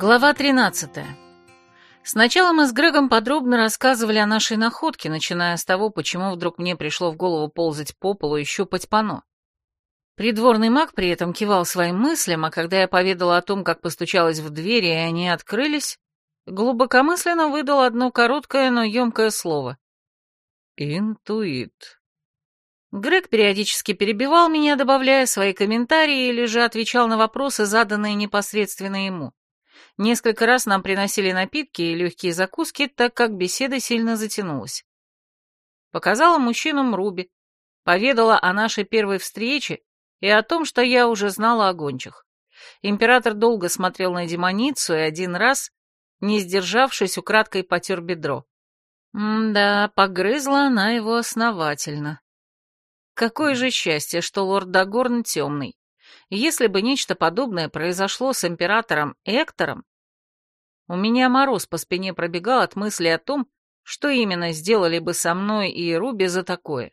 Глава 13. Сначала мы с Грегом подробно рассказывали о нашей находке, начиная с того, почему вдруг мне пришло в голову ползать по полу и щупать пано. Придворный маг при этом кивал своим мыслям, а когда я поведала о том, как постучалась в двери, и они открылись, глубокомысленно выдал одно короткое, но емкое слово. «Интуит». Грег периодически перебивал меня, добавляя свои комментарии или же отвечал на вопросы, заданные непосредственно ему. Несколько раз нам приносили напитки и легкие закуски, так как беседа сильно затянулась. Показала мужчинам Руби, поведала о нашей первой встрече и о том, что я уже знала о гончих. Император долго смотрел на демоницу и один раз, не сдержавшись, украдкой потер бедро. М-да, погрызла она его основательно. Какое же счастье, что лорд Дагорн темный. Если бы нечто подобное произошло с императором Эктором, у меня мороз по спине пробегал от мысли о том, что именно сделали бы со мной и Руби за такое.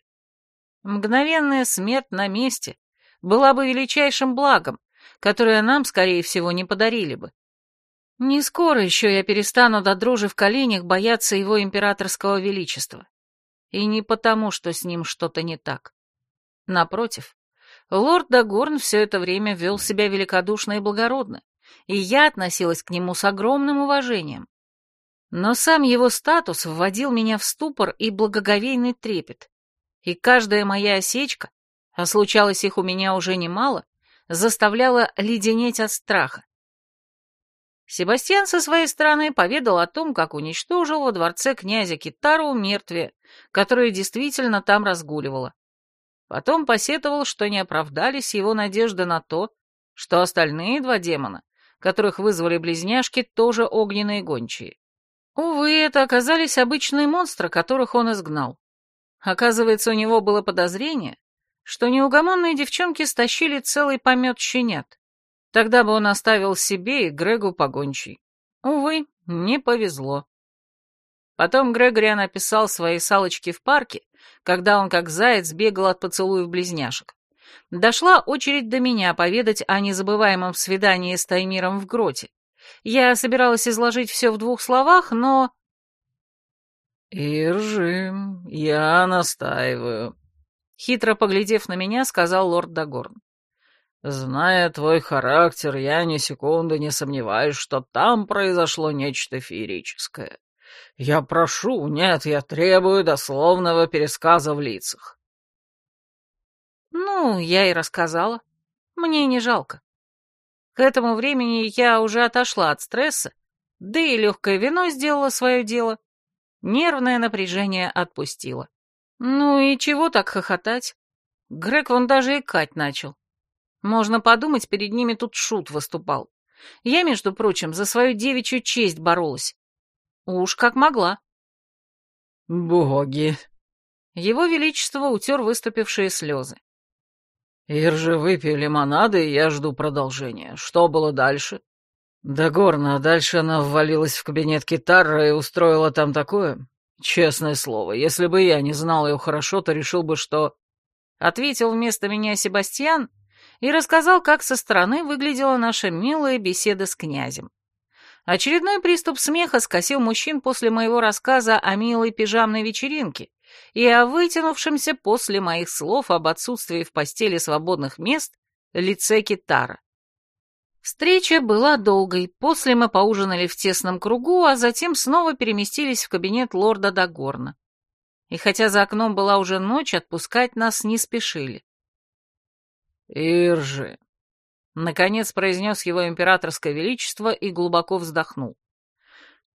Мгновенная смерть на месте была бы величайшим благом, которое нам, скорее всего, не подарили бы. Не скоро еще я перестану до дрожи в коленях бояться его императорского величества. И не потому, что с ним что-то не так. Напротив, лорд Дагорн все это время вел себя великодушно и благородно, и я относилась к нему с огромным уважением. Но сам его статус вводил меня в ступор и благоговейный трепет, и каждая моя осечка, а случалось их у меня уже немало, заставляла леденеть от страха. Себастьян со своей стороны поведал о том, как уничтожил во дворце князя Китару мертвие, которое действительно там разгуливало. Потом посетовал, что не оправдались его надежды на то, что остальные два демона, которых вызвали близняшки, тоже огненные гончие. Увы, это оказались обычные монстры, которых он изгнал. Оказывается, у него было подозрение, что неугомонные девчонки стащили целый помет щенят. Тогда бы он оставил себе и Грегу погончий. Увы, не повезло. Потом Грегориан описал свои салочки в парке, когда он как заяц бегал от поцелуев близняшек. Дошла очередь до меня поведать о незабываемом свидании с Таймиром в гроте. Я собиралась изложить все в двух словах, но... «Иржим, я настаиваю», — хитро поглядев на меня, сказал лорд Дагорн. «Зная твой характер, я ни секунды не сомневаюсь, что там произошло нечто феерическое. Я прошу, нет, я требую дословного пересказа в лицах. Ну, я и рассказала. Мне не жалко. К этому времени я уже отошла от стресса, да и легкое вино сделало свое дело. Нервное напряжение отпустило. Ну и чего так хохотать? Грег вон даже икать начал. Можно подумать, перед ними тут шут выступал. Я, между прочим, за свою девичью честь боролась. Уж как могла. Боги. Его Величество утер выступившие слезы. Иржи выпей лимонады, и я жду продолжения. Что было дальше? Да горно, дальше она ввалилась в кабинет Китара и устроила там такое. Честное слово, если бы я не знал ее хорошо, то решил бы, что... Ответил вместо меня Себастьян и рассказал, как со стороны выглядела наша милая беседа с князем. Очередной приступ смеха скосил мужчин после моего рассказа о милой пижамной вечеринке и о вытянувшемся после моих слов об отсутствии в постели свободных мест лице Китара. Встреча была долгой, после мы поужинали в тесном кругу, а затем снова переместились в кабинет лорда Дагорна. И хотя за окном была уже ночь, отпускать нас не спешили. «Иржи, Наконец произнес его императорское величество и глубоко вздохнул.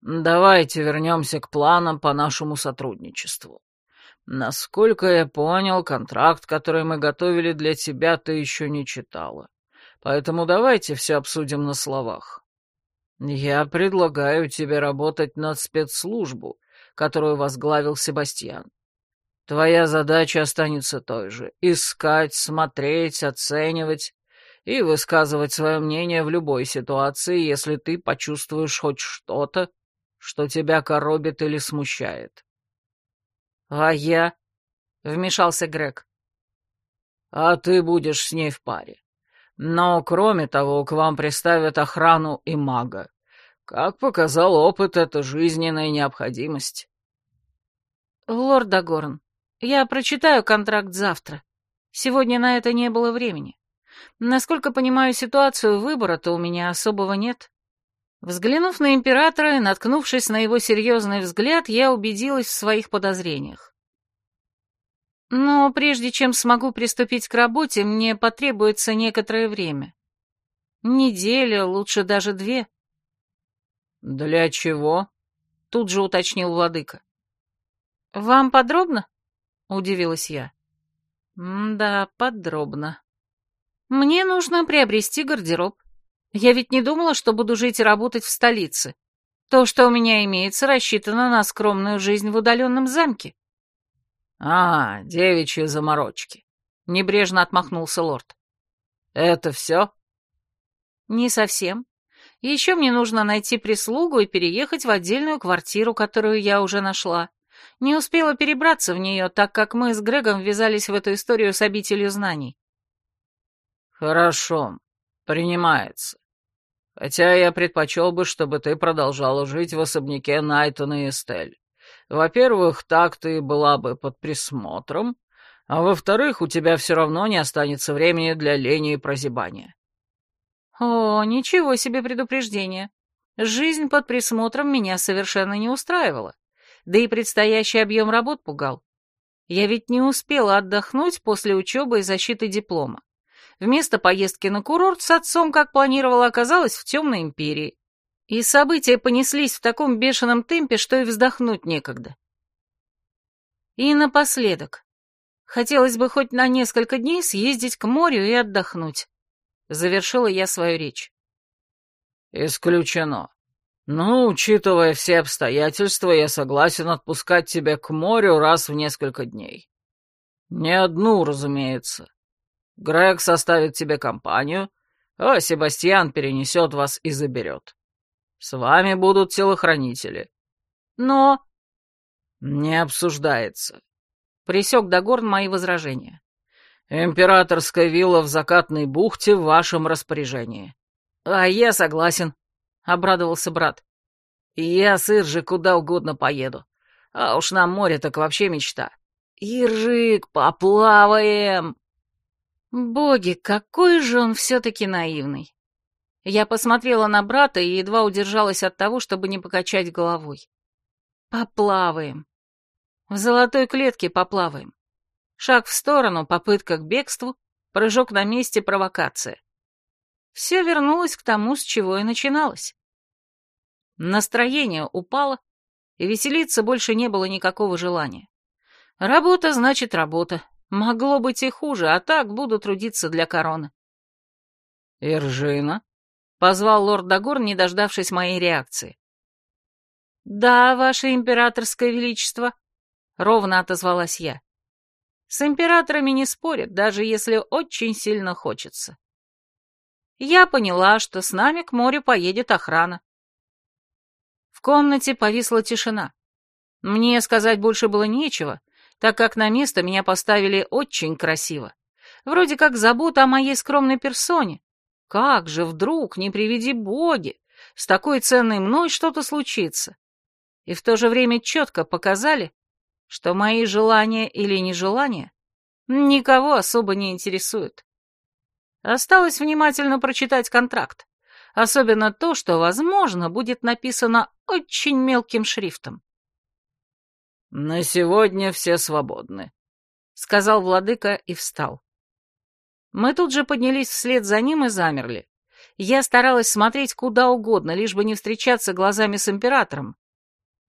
«Давайте вернемся к планам по нашему сотрудничеству. Насколько я понял, контракт, который мы готовили для тебя, ты еще не читала. Поэтому давайте все обсудим на словах. Я предлагаю тебе работать над спецслужбу, которую возглавил Себастьян. Твоя задача останется той же — искать, смотреть, оценивать и высказывать свое мнение в любой ситуации, если ты почувствуешь хоть что-то, что тебя коробит или смущает. «А я?» — вмешался Грег. «А ты будешь с ней в паре. Но, кроме того, к вам приставят охрану и мага. Как показал опыт, это жизненная необходимость. Лорд Дагорн, я прочитаю контракт завтра. Сегодня на это не было времени. Насколько понимаю ситуацию, выбора-то у меня особого нет. Взглянув на императора и наткнувшись на его серьезный взгляд, я убедилась в своих подозрениях. Но прежде чем смогу приступить к работе, мне потребуется некоторое время. Неделя, лучше даже две. «Для чего?» — тут же уточнил владыка. «Вам подробно?» — удивилась я. «Да, подробно. Мне нужно приобрести гардероб. Я ведь не думала, что буду жить и работать в столице. То, что у меня имеется, рассчитано на скромную жизнь в удаленном замке». «А, девичьи заморочки», — небрежно отмахнулся лорд. «Это все?» «Не совсем. Еще мне нужно найти прислугу и переехать в отдельную квартиру, которую я уже нашла. Не успела перебраться в нее, так как мы с Грегом ввязались в эту историю с обителью знаний. Хорошо, принимается. Хотя я предпочел бы, чтобы ты продолжала жить в особняке Найтона и Эстель. Во-первых, так ты была бы под присмотром, а во-вторых, у тебя все равно не останется времени для лени и прозябания. О, ничего себе предупреждение. Жизнь под присмотром меня совершенно не устраивала да и предстоящий объем работ пугал. Я ведь не успела отдохнуть после учебы и защиты диплома. Вместо поездки на курорт с отцом, как планировала, оказалась в темной империи. И события понеслись в таком бешеном темпе, что и вздохнуть некогда. И напоследок. Хотелось бы хоть на несколько дней съездить к морю и отдохнуть. Завершила я свою речь. «Исключено. «Ну, учитывая все обстоятельства, я согласен отпускать тебя к морю раз в несколько дней. Не одну, разумеется. Грег составит тебе компанию, а Себастьян перенесет вас и заберет. С вами будут телохранители. Но...» «Не обсуждается», — присек Дагорн мои возражения. «Императорская вилла в закатной бухте в вашем распоряжении». «А я согласен», — обрадовался брат. «Я с Иржи куда угодно поеду. А уж на море так вообще мечта. Иржик, поплаваем!» Боги, какой же он все-таки наивный. Я посмотрела на брата и едва удержалась от того, чтобы не покачать головой. Поплаваем. В золотой клетке поплаваем. Шаг в сторону, попытка к бегству, прыжок на месте, провокация. Все вернулось к тому, с чего и начиналось. Настроение упало, и веселиться больше не было никакого желания. Работа значит работа. Могло быть и хуже, а так буду трудиться для короны. «Иржина?» — позвал лорд Дагор, не дождавшись моей реакции. «Да, ваше императорское величество», — ровно отозвалась я. «С императорами не спорят, даже если очень сильно хочется». Я поняла, что с нами к морю поедет охрана. В комнате повисла тишина. Мне сказать больше было нечего, так как на место меня поставили очень красиво. Вроде как забота о моей скромной персоне. Как же вдруг, не приведи боги, с такой ценной мной что-то случится? И в то же время четко показали, что мои желания или нежелания никого особо не интересуют. Осталось внимательно прочитать контракт. Особенно то, что, возможно, будет написано очень мелким шрифтом. «На сегодня все свободны», — сказал владыка и встал. Мы тут же поднялись вслед за ним и замерли. Я старалась смотреть куда угодно, лишь бы не встречаться глазами с императором,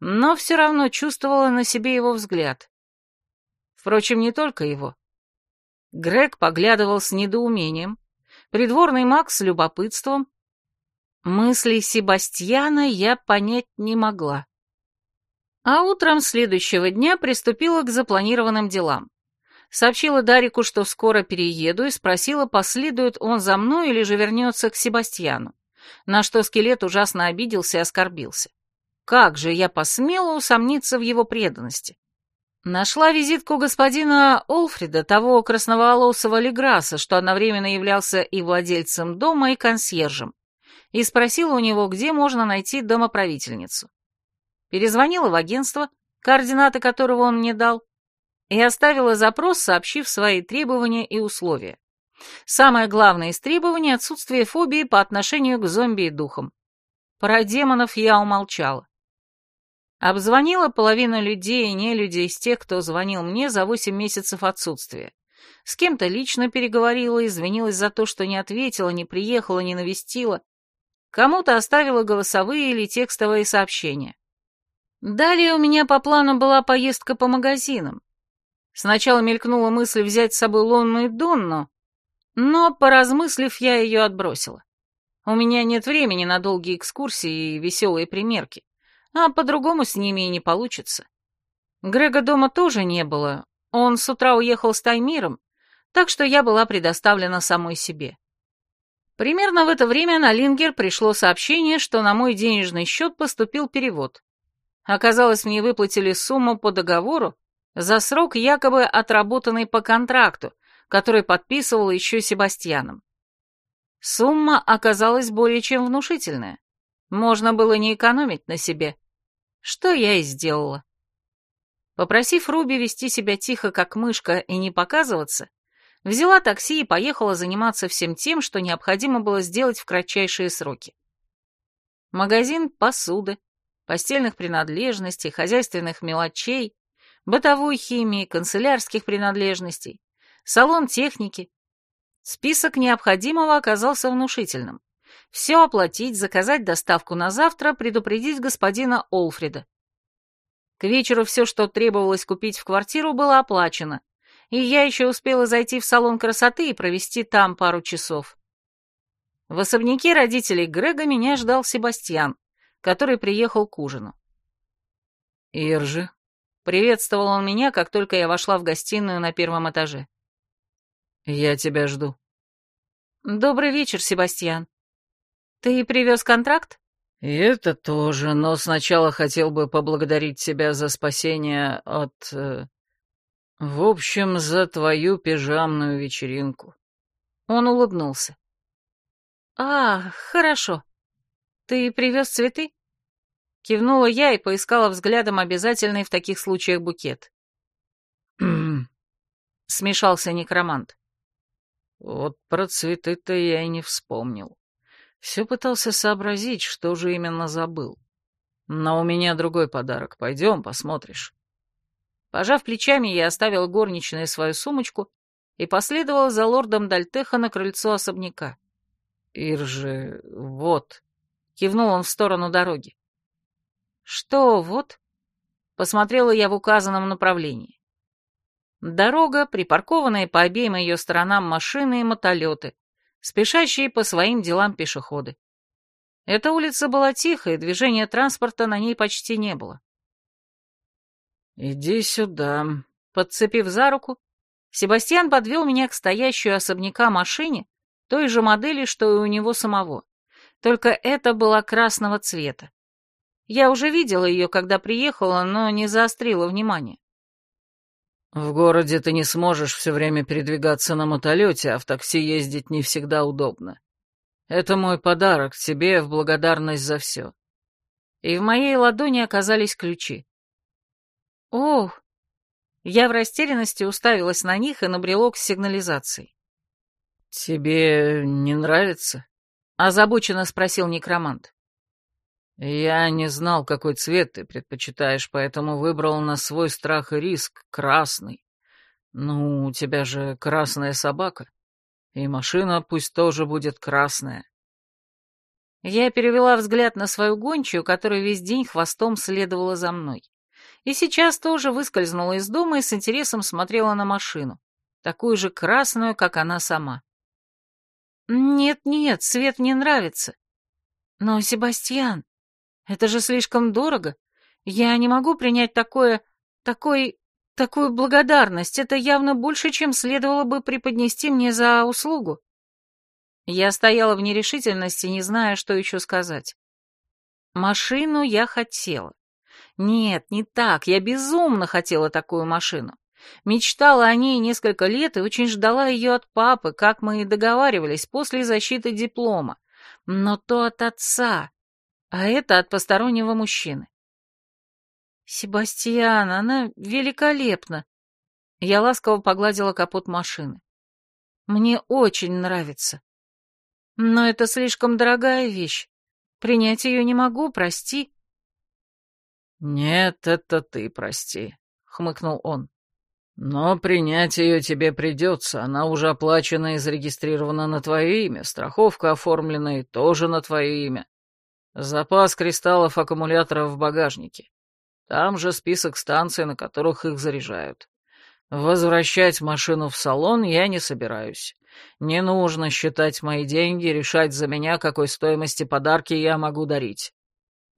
но все равно чувствовала на себе его взгляд. Впрочем, не только его. Грег поглядывал с недоумением, придворный маг с любопытством, Мысли Себастьяна я понять не могла. А утром следующего дня приступила к запланированным делам. Сообщила Дарику, что скоро перееду, и спросила, последует он за мной или же вернется к Себастьяну, на что скелет ужасно обиделся и оскорбился. Как же я посмела усомниться в его преданности? Нашла визитку господина Олфрида, того красноволосого Леграса, что одновременно являлся и владельцем дома, и консьержем и спросила у него, где можно найти домоправительницу. Перезвонила в агентство, координаты которого он мне дал, и оставила запрос, сообщив свои требования и условия. Самое главное из требований — отсутствие фобии по отношению к зомби и духам. Про демонов я умолчала. Обзвонила половину людей и не людей из тех, кто звонил мне за восемь месяцев отсутствия. С кем-то лично переговорила, извинилась за то, что не ответила, не приехала, не навестила. Кому-то оставила голосовые или текстовые сообщения. Далее у меня по плану была поездка по магазинам. Сначала мелькнула мысль взять с собой Лонну и Донну, но, поразмыслив, я ее отбросила. У меня нет времени на долгие экскурсии и веселые примерки а по-другому с ними и не получится. Грега дома тоже не было, он с утра уехал с Таймиром, так что я была предоставлена самой себе. Примерно в это время на Лингер пришло сообщение, что на мой денежный счет поступил перевод. Оказалось, мне выплатили сумму по договору за срок, якобы отработанный по контракту, который подписывал еще Себастьяном. Сумма оказалась более чем внушительная. Можно было не экономить на себе. Что я и сделала. Попросив Руби вести себя тихо, как мышка, и не показываться, взяла такси и поехала заниматься всем тем, что необходимо было сделать в кратчайшие сроки. Магазин посуды, постельных принадлежностей, хозяйственных мелочей, бытовой химии, канцелярских принадлежностей, салон техники. Список необходимого оказался внушительным. Все оплатить, заказать доставку на завтра, предупредить господина Олфрида. К вечеру все, что требовалось купить в квартиру, было оплачено, и я еще успела зайти в салон красоты и провести там пару часов. В особняке родителей Грега меня ждал Себастьян, который приехал к ужину. «Иржи», — приветствовал он меня, как только я вошла в гостиную на первом этаже. «Я тебя жду». «Добрый вечер, Себастьян. «Ты привез контракт?» «И это тоже, но сначала хотел бы поблагодарить тебя за спасение от... Э, в общем, за твою пижамную вечеринку». Он улыбнулся. «А, хорошо. Ты привез цветы?» Кивнула я и поискала взглядом обязательный в таких случаях букет. Смешался некромант. Вот про цветы-то я и не вспомнил. Все пытался сообразить, что же именно забыл. Но у меня другой подарок. Пойдем, посмотришь. Пожав плечами, я оставил горничной свою сумочку и последовал за лордом Дальтеха на крыльцо особняка. «Иржи, вот», — кивнул он в сторону дороги. «Что вот?» — посмотрела я в указанном направлении. Дорога, припаркованные по обеим ее сторонам машины и мотолеты, спешащие по своим делам пешеходы. Эта улица была тихой, движения транспорта на ней почти не было. «Иди сюда», — подцепив за руку, Себастьян подвел меня к стоящей особняка машине, той же модели, что и у него самого. Только это была красного цвета. Я уже видела ее, когда приехала, но не заострила внимание. В городе ты не сможешь все время передвигаться на мотолете, а в такси ездить не всегда удобно. Это мой подарок тебе в благодарность за все. И в моей ладони оказались ключи. Ох! Я в растерянности уставилась на них и на брелок с сигнализацией. «Тебе не нравится?» — озабоченно спросил некромант. «Я не знал, какой цвет ты предпочитаешь, поэтому выбрал на свой страх и риск красный. Ну, у тебя же красная собака, и машина пусть тоже будет красная». Я перевела взгляд на свою гончую, которая весь день хвостом следовала за мной. И сейчас тоже выскользнула из дома и с интересом смотрела на машину, такую же красную, как она сама. «Нет-нет, цвет мне нравится. Но, Себастьян, это же слишком дорого. Я не могу принять такое... такой... такую благодарность. Это явно больше, чем следовало бы преподнести мне за услугу. Я стояла в нерешительности, не зная, что еще сказать. Машину я хотела. Нет, не так. Я безумно хотела такую машину. Мечтала о ней несколько лет и очень ждала ее от папы, как мы и договаривались, после защиты диплома Но то от отца, а это от постороннего мужчины. «Себастьян, она великолепна!» Я ласково погладила капот машины. «Мне очень нравится. Но это слишком дорогая вещь. Принять ее не могу, прости». «Нет, это ты прости», — хмыкнул он. «Но принять ее тебе придется, она уже оплачена и зарегистрирована на твое имя, страховка оформлена и тоже на твое имя. Запас кристаллов аккумуляторов в багажнике. Там же список станций, на которых их заряжают. Возвращать машину в салон я не собираюсь. Не нужно считать мои деньги, решать за меня, какой стоимости подарки я могу дарить.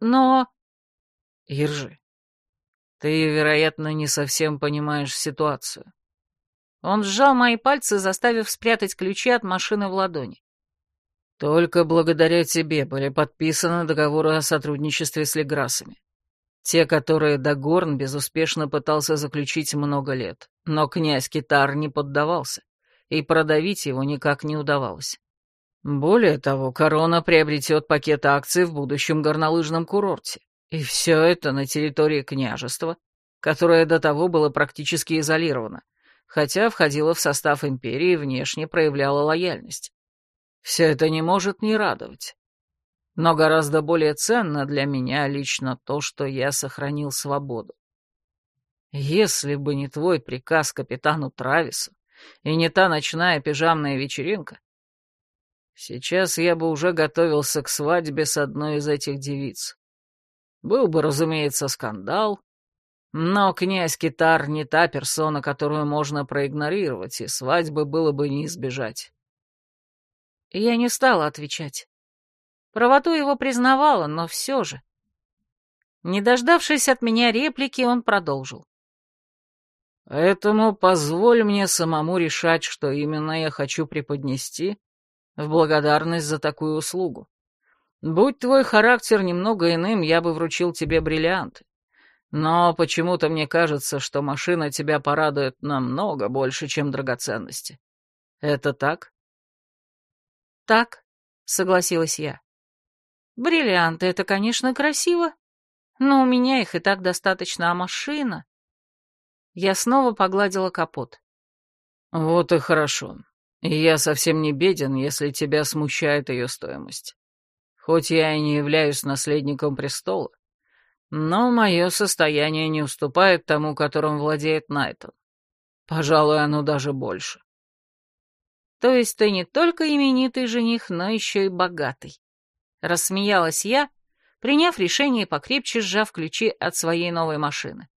Но... Иржи, ты, вероятно, не совсем понимаешь ситуацию. Он сжал мои пальцы, заставив спрятать ключи от машины в ладони. Только благодаря тебе были подписаны договоры о сотрудничестве с Леграсами. Те, которые Дагорн безуспешно пытался заключить много лет, но князь Китар не поддавался, и продавить его никак не удавалось. Более того, корона приобретет пакет акций в будущем горнолыжном курорте. И все это на территории княжества, которое до того было практически изолировано, хотя входило в состав империи и внешне проявляло лояльность. Все это не может не радовать. Но гораздо более ценно для меня лично то, что я сохранил свободу. Если бы не твой приказ капитану Травису и не та ночная пижамная вечеринка, сейчас я бы уже готовился к свадьбе с одной из этих девиц. Был бы, разумеется, скандал, но князь Китар не та персона, которую можно проигнорировать, и свадьбы было бы не избежать. Я не стала отвечать. Правоту его признавала, но все же. Не дождавшись от меня реплики, он продолжил. «Поэтому позволь мне самому решать, что именно я хочу преподнести в благодарность за такую услугу. Будь твой характер немного иным, я бы вручил тебе бриллианты. Но почему-то мне кажется, что машина тебя порадует намного больше, чем драгоценности. Это так? Так, согласилась я. Бриллианты — это, конечно, красиво, но у меня их и так достаточно, а машина... Я снова погладила капот. Вот и хорошо. я совсем не беден, если тебя смущает ее стоимость. Хоть я и не являюсь наследником престола, но мое состояние не уступает тому, которым владеет Найтон. Пожалуй, оно даже больше. То есть ты не только именитый жених, но еще и богатый. Рассмеялась я, приняв решение покрепче сжав ключи от своей новой машины.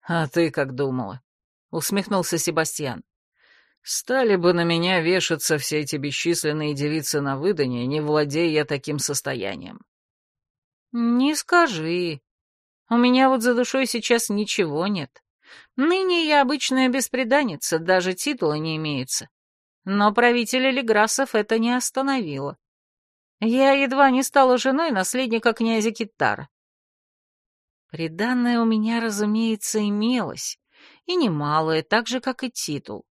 «А ты как думала?» — усмехнулся Себастьян. Стали бы на меня вешаться все эти бесчисленные девицы на выданье, не владея я таким состоянием. Не скажи. У меня вот за душой сейчас ничего нет. Ныне я обычная беспреданница, даже титула не имеется. Но правителя Леграсов это не остановило. Я едва не стала женой наследника князя Китара. Приданное у меня, разумеется, имелось, и немалое, так же, как и титул.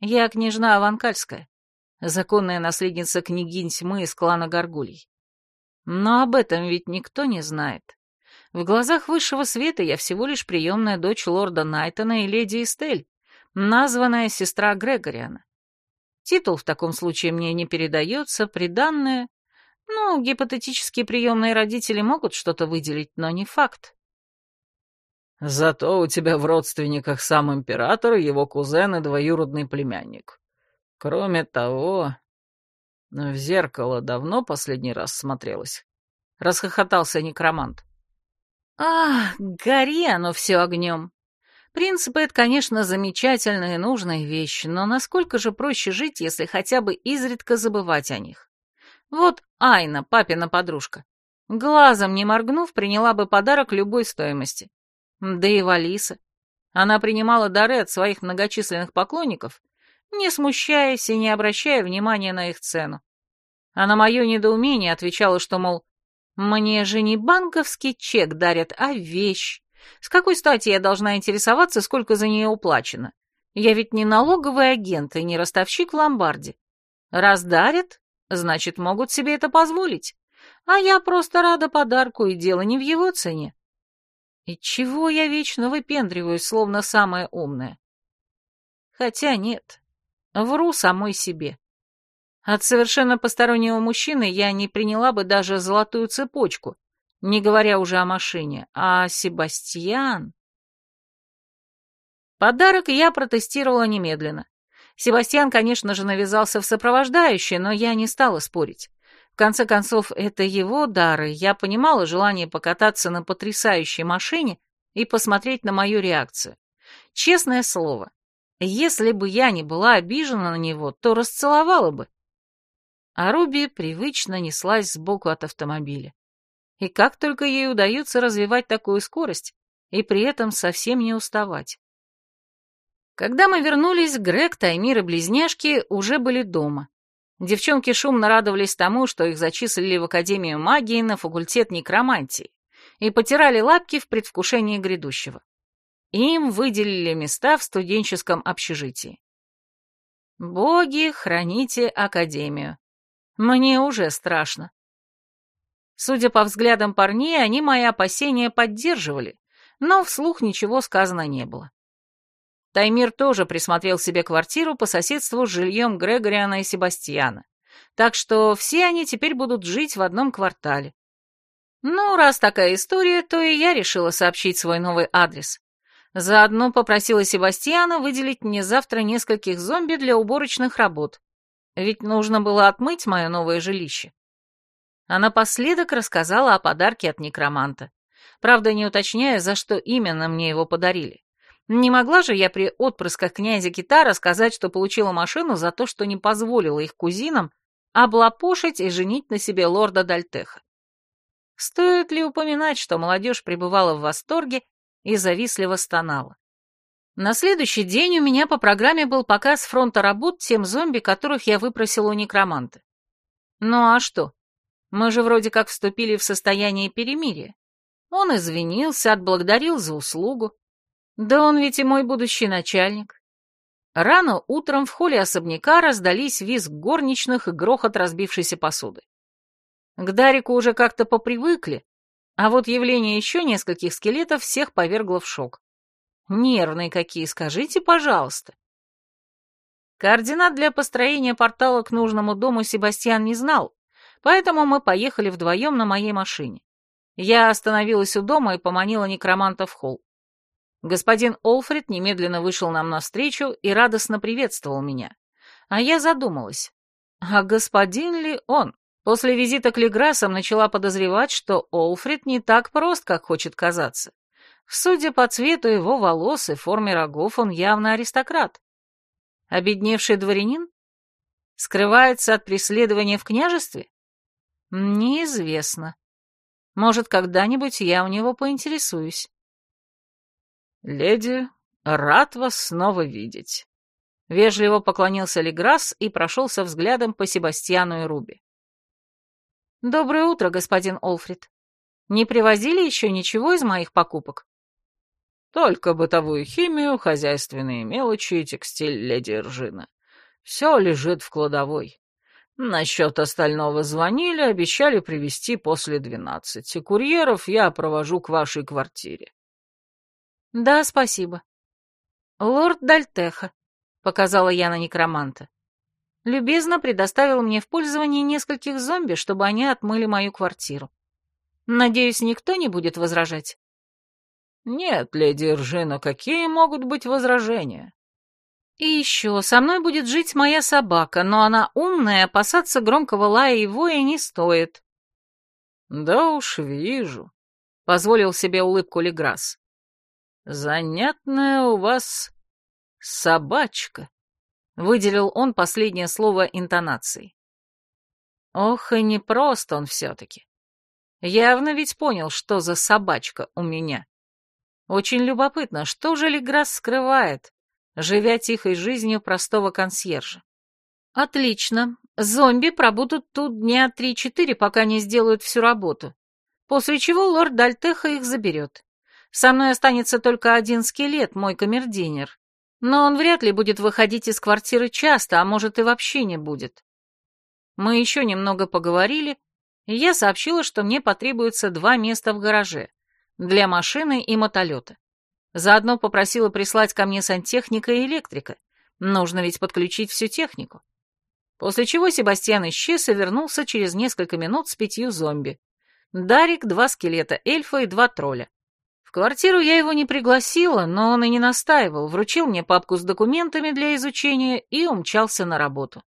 Я княжна Аванкальская, законная наследница княгинь тьмы из клана Горгулей. Но об этом ведь никто не знает. В глазах высшего света я всего лишь приемная дочь лорда Найтона и леди Эстель, названная сестра Грегориана. Титул в таком случае мне не передается, приданное... Ну, гипотетические приемные родители могут что-то выделить, но не факт. Зато у тебя в родственниках сам император, его кузен и двоюродный племянник. Кроме того, в зеркало давно последний раз смотрелась. Расхохотался некромант. Ах, гори оно все огнем. Принципы — это, конечно, замечательная и нужная вещь, но насколько же проще жить, если хотя бы изредка забывать о них? Вот Айна, папина подружка. Глазом не моргнув, приняла бы подарок любой стоимости. Да и Валиса. Она принимала дары от своих многочисленных поклонников, не смущаясь и не обращая внимания на их цену. А на мое недоумение отвечала, что, мол, «Мне же не банковский чек дарят, а вещь. С какой стати я должна интересоваться, сколько за нее уплачено? Я ведь не налоговый агент и не ростовщик в ломбарде. Раз дарят, значит, могут себе это позволить. А я просто рада подарку, и дело не в его цене. И чего я вечно выпендриваюсь, словно самая умная? Хотя нет, вру самой себе. От совершенно постороннего мужчины я не приняла бы даже золотую цепочку, не говоря уже о машине, а Себастьян... Подарок я протестировала немедленно. Себастьян, конечно же, навязался в сопровождающие, но я не стала спорить. В конце концов, это его дары, я понимала желание покататься на потрясающей машине и посмотреть на мою реакцию. Честное слово, если бы я не была обижена на него, то расцеловала бы. А Руби привычно неслась сбоку от автомобиля. И как только ей удается развивать такую скорость, и при этом совсем не уставать. Когда мы вернулись, Грег, Таймир и близняшки уже были дома. Девчонки шумно радовались тому, что их зачислили в Академию магии на факультет некромантии, и потирали лапки в предвкушении грядущего. Им выделили места в студенческом общежитии. Боги, храните Академию. Мне уже страшно. Судя по взглядам парней, они мои опасения поддерживали, но вслух ничего сказано не было. Таймир тоже присмотрел себе квартиру по соседству с жильем Грегориана и Себастьяна, так что все они теперь будут жить в одном квартале. Ну, раз такая история, то и я решила сообщить свой новый адрес. Заодно попросила Себастьяна выделить мне завтра нескольких зомби для уборочных работ, ведь нужно было отмыть мое новое жилище. А напоследок рассказала о подарке от некроманта, правда не уточняя, за что именно мне его подарили. Не могла же я при отпрысках князя Китара сказать, что получила машину за то, что не позволила их кузинам облапошить и женить на себе лорда Дальтеха. Стоит ли упоминать, что молодежь пребывала в восторге и завистливо стонала? На следующий день у меня по программе был показ фронта работ тем зомби, которых я выпросила у некроманта. Ну а что? Мы же вроде как вступили в состояние перемирия. Он извинился, отблагодарил за услугу, да он ведь и мой будущий начальник. Рано утром в холле особняка раздались визг горничных и грохот разбившейся посуды. К Дарику уже как-то попривыкли, а вот явление еще нескольких скелетов всех повергло в шок. Нервные какие, скажите, пожалуйста. Координат для построения портала к нужному дому Себастьян не знал, поэтому мы поехали вдвоем на моей машине. Я остановилась у дома и поманила некроманта в холл. Господин Олфред немедленно вышел нам навстречу и радостно приветствовал меня. А я задумалась, а господин ли он? После визита к Леграсам начала подозревать, что Олфред не так прост, как хочет казаться. Судя по цвету его волос и форме рогов, он явно аристократ. Обедневший дворянин? Скрывается от преследования в княжестве? Неизвестно. Может, когда-нибудь я у него поинтересуюсь. «Леди, рад вас снова видеть». Вежливо поклонился Леграсс и прошелся взглядом по Себастьяну и Руби. «Доброе утро, господин Олфрид. Не привозили еще ничего из моих покупок?» «Только бытовую химию, хозяйственные мелочи и текстиль, леди Ржина. Все лежит в кладовой. Насчет остального звонили, обещали привезти после двенадцати. Курьеров я провожу к вашей квартире. «Да, спасибо». «Лорд Дальтеха», — показала я на некроманта. Любезно предоставил мне в пользование нескольких зомби, чтобы они отмыли мою квартиру. Надеюсь, никто не будет возражать? Нет, леди Ржина, какие могут быть возражения? И еще, со мной будет жить моя собака, но она умная, опасаться громкого лая и воя не стоит. Да уж вижу, — позволил себе улыбку Леграсс. «Занятная у вас собачка», — выделил он последнее слово интонацией. Ох, и непрост он все-таки. Явно ведь понял, что за собачка у меня. Очень любопытно, что же Леграсс скрывает, живя тихой жизнью простого консьержа. Отлично. Зомби пробудут тут дня три-четыре, пока не сделают всю работу. После чего лорд Дальтеха их заберет. Со мной останется только один скелет, мой камердинер. Но он вряд ли будет выходить из квартиры часто, а может и вообще не будет. Мы еще немного поговорили, и я сообщила, что мне потребуется два места в гараже для машины и мотолета. Заодно попросила прислать ко мне сантехника и электрика. Нужно ведь подключить всю технику. После чего Себастьян исчез и вернулся через несколько минут с пятью зомби. Дарик, два скелета эльфа и два тролля. Квартиру я его не пригласила, но он и не настаивал, вручил мне папку с документами для изучения и умчался на работу.